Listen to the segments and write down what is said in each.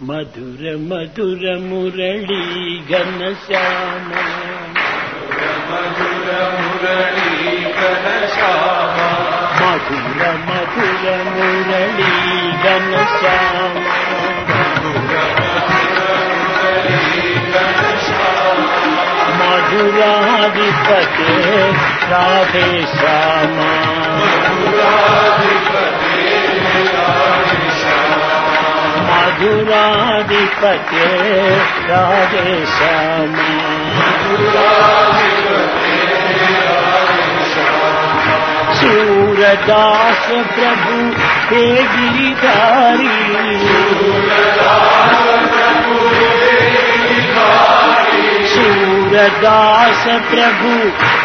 మధుర మధుర మురళీ ఘనశ్యామ మధుర మురళీ ఘనశ్యామ మధుర మధుర మురళీ ఘనశ్యామ మధురాధిపతే రాధే శ్యామ. మధురాధిపతే रघुराधिपते राधेश्याम सूरदास प्रभु हे गिरिधारी सूरदास प्रभु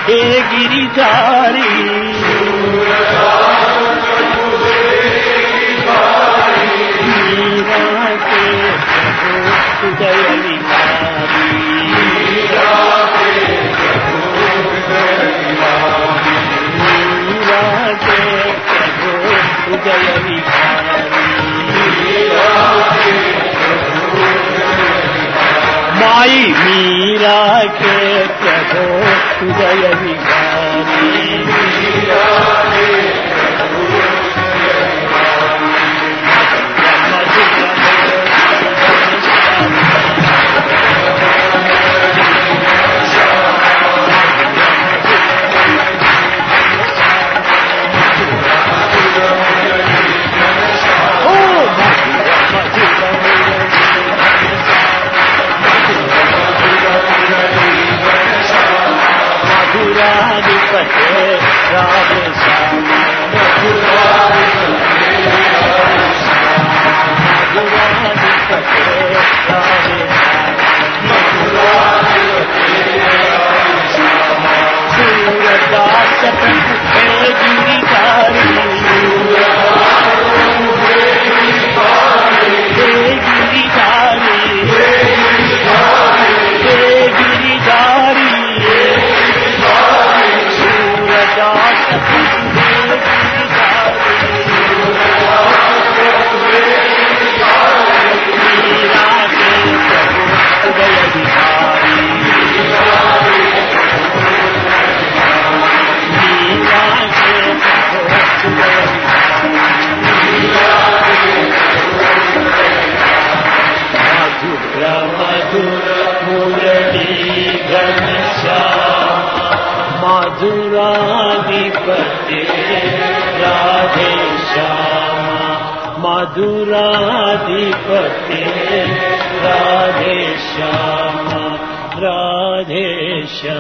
हे गिरिधारी माई मीरा के प्रभु उदय विहारी मधुराधिपते राधे श्याम मधुराधिपते गणिशा माधुराधिपते राधेशा मधुराधिपते राधेशा राधेशा